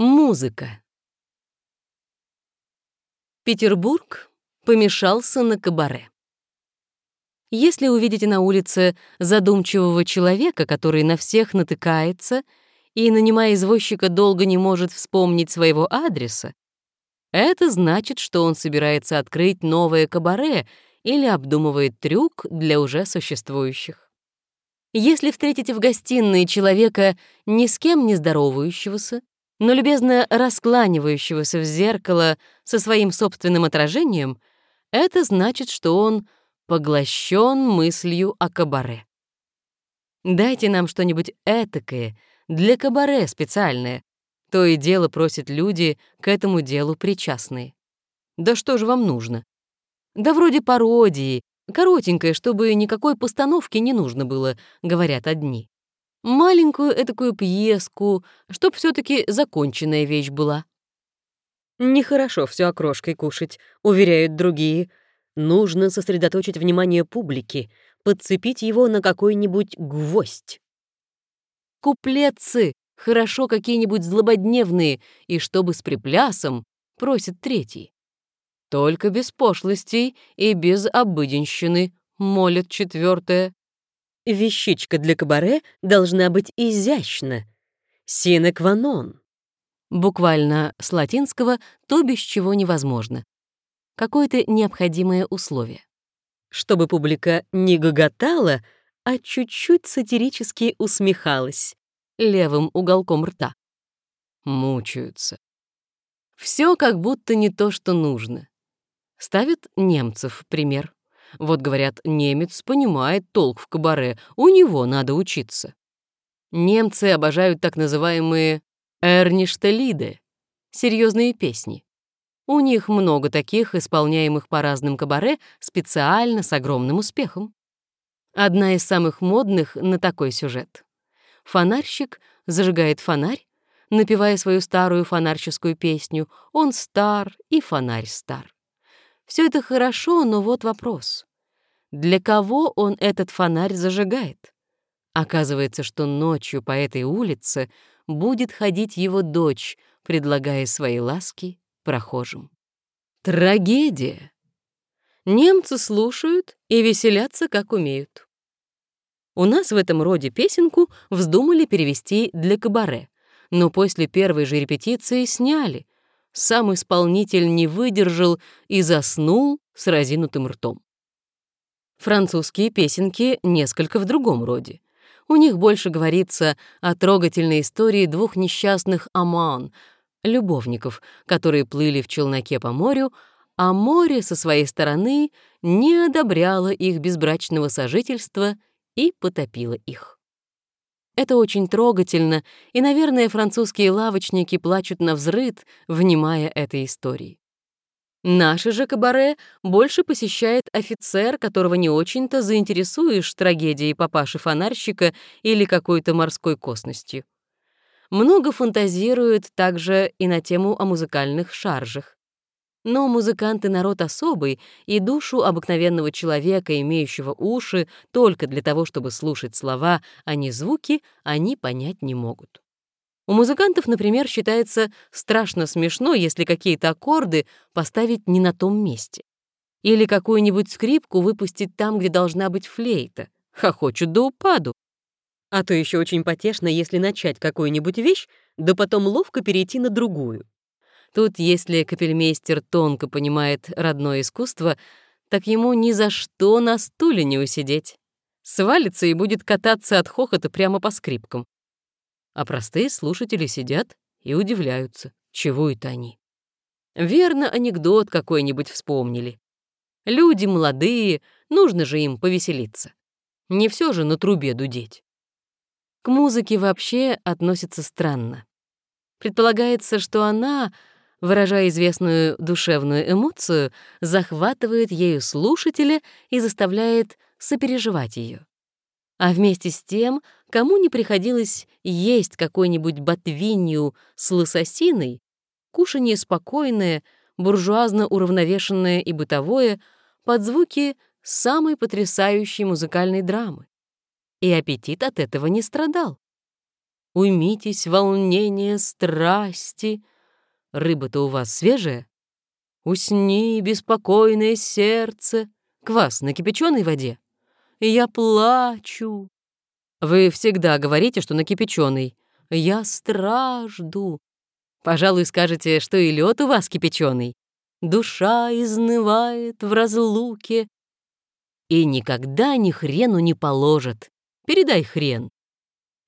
Музыка. Петербург помешался на кабаре. Если увидите на улице задумчивого человека, который на всех натыкается и, нанимая извозчика, долго не может вспомнить своего адреса, это значит, что он собирается открыть новое кабаре или обдумывает трюк для уже существующих. Если встретите в гостиной человека, ни с кем не здоровающегося, но любезно раскланивающегося в зеркало со своим собственным отражением, это значит, что он поглощен мыслью о кабаре. Дайте нам что-нибудь этакое, для кабаре специальное. То и дело просят люди, к этому делу причастные. Да что же вам нужно? Да вроде пародии, коротенькое, чтобы никакой постановки не нужно было, говорят одни маленькую этакую пьеску, чтоб все таки законченная вещь была. Нехорошо все окрошкой кушать, уверяют другие. Нужно сосредоточить внимание публики, подцепить его на какой-нибудь гвоздь. Куплетцы, хорошо какие-нибудь злободневные, и чтобы с приплясом, просит третий. Только без пошлостей и без обыденщины, молит четвертая. Вещичка для кабаре должна быть изящна. Sine non. Буквально с латинского «то, без чего невозможно». Какое-то необходимое условие. Чтобы публика не гоготала, а чуть-чуть сатирически усмехалась левым уголком рта. Мучаются. Все как будто не то, что нужно. Ставят немцев пример. Вот, говорят, немец понимает толк в кабаре, у него надо учиться. Немцы обожают так называемые «эрништелиды» — серьезные песни. У них много таких, исполняемых по разным кабаре, специально с огромным успехом. Одна из самых модных на такой сюжет. Фонарщик зажигает фонарь, напевая свою старую фонарческую песню «Он стар, и фонарь стар». Все это хорошо, но вот вопрос. Для кого он этот фонарь зажигает? Оказывается, что ночью по этой улице будет ходить его дочь, предлагая свои ласки прохожим. Трагедия! Немцы слушают и веселятся, как умеют. У нас в этом роде песенку вздумали перевести для кабаре, но после первой же репетиции сняли — сам исполнитель не выдержал и заснул с разинутым ртом. Французские песенки несколько в другом роде. У них больше говорится о трогательной истории двух несчастных аман, любовников, которые плыли в челноке по морю, а море со своей стороны не одобряло их безбрачного сожительства и потопило их. Это очень трогательно, и, наверное, французские лавочники плачут на взрыд, внимая этой истории. Наши же кабаре больше посещает офицер, которого не очень-то заинтересуешь трагедией папаши-фонарщика или какой-то морской косностью. Много фантазируют также и на тему о музыкальных шаржах. Но музыканты — народ особый, и душу обыкновенного человека, имеющего уши только для того, чтобы слушать слова, а не звуки, они понять не могут. У музыкантов, например, считается страшно смешно, если какие-то аккорды поставить не на том месте. Или какую-нибудь скрипку выпустить там, где должна быть флейта. Хохочут до упаду. А то еще очень потешно, если начать какую-нибудь вещь, да потом ловко перейти на другую. Тут, если капельмейстер тонко понимает родное искусство, так ему ни за что на стуле не усидеть. Свалится и будет кататься от хохота прямо по скрипкам. А простые слушатели сидят и удивляются, чего это они. Верно, анекдот какой-нибудь вспомнили. Люди молодые, нужно же им повеселиться. Не все же на трубе дудеть. К музыке вообще относится странно. Предполагается, что она выражая известную душевную эмоцию, захватывает ею слушателя и заставляет сопереживать ее. А вместе с тем, кому не приходилось есть какой-нибудь ботвинью с лососиной, кушанье спокойное, буржуазно уравновешенное и бытовое, под звуки самой потрясающей музыкальной драмы. И аппетит от этого не страдал. Уймитесь волнение страсти. Рыба-то у вас свежая? Усни, беспокойное сердце. Квас на кипяченой воде. Я плачу. Вы всегда говорите, что на кипяченой. Я стражду. Пожалуй, скажете, что и лед у вас кипяченый. Душа изнывает в разлуке. И никогда ни хрену не положат. Передай хрен.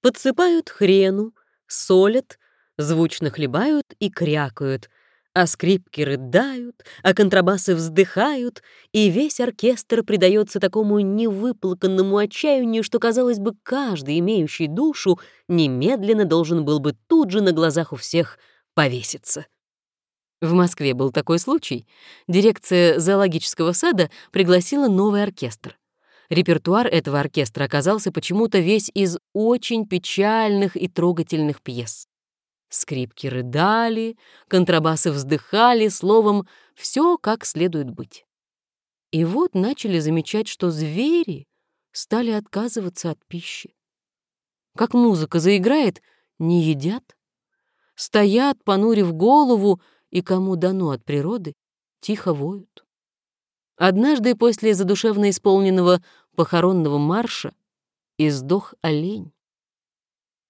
Подсыпают хрену, солят, звучно хлебают и крякают, а скрипки рыдают, а контрабасы вздыхают, и весь оркестр придается такому невыплаканному отчаянию, что, казалось бы, каждый, имеющий душу, немедленно должен был бы тут же на глазах у всех повеситься. В Москве был такой случай. Дирекция зоологического сада пригласила новый оркестр. Репертуар этого оркестра оказался почему-то весь из очень печальных и трогательных пьес. Скрипки рыдали, контрабасы вздыхали, словом, все как следует быть. И вот начали замечать, что звери стали отказываться от пищи. Как музыка заиграет, не едят. Стоят, понурив голову, и кому дано от природы, тихо воют. Однажды после задушевно исполненного похоронного марша издох олень.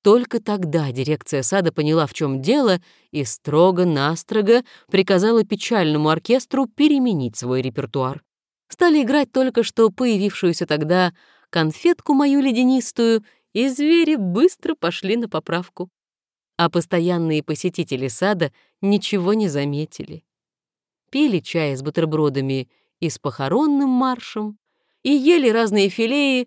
Только тогда дирекция сада поняла, в чем дело, и строго-настрого приказала печальному оркестру переменить свой репертуар. Стали играть только что появившуюся тогда конфетку мою ледянистую, и звери быстро пошли на поправку. А постоянные посетители сада ничего не заметили. Пили чай с бутербродами и с похоронным маршем, и ели разные филеи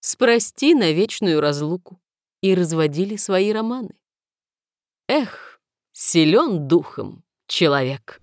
«Спрости на вечную разлуку» и разводили свои романы. Эх, силен духом человек.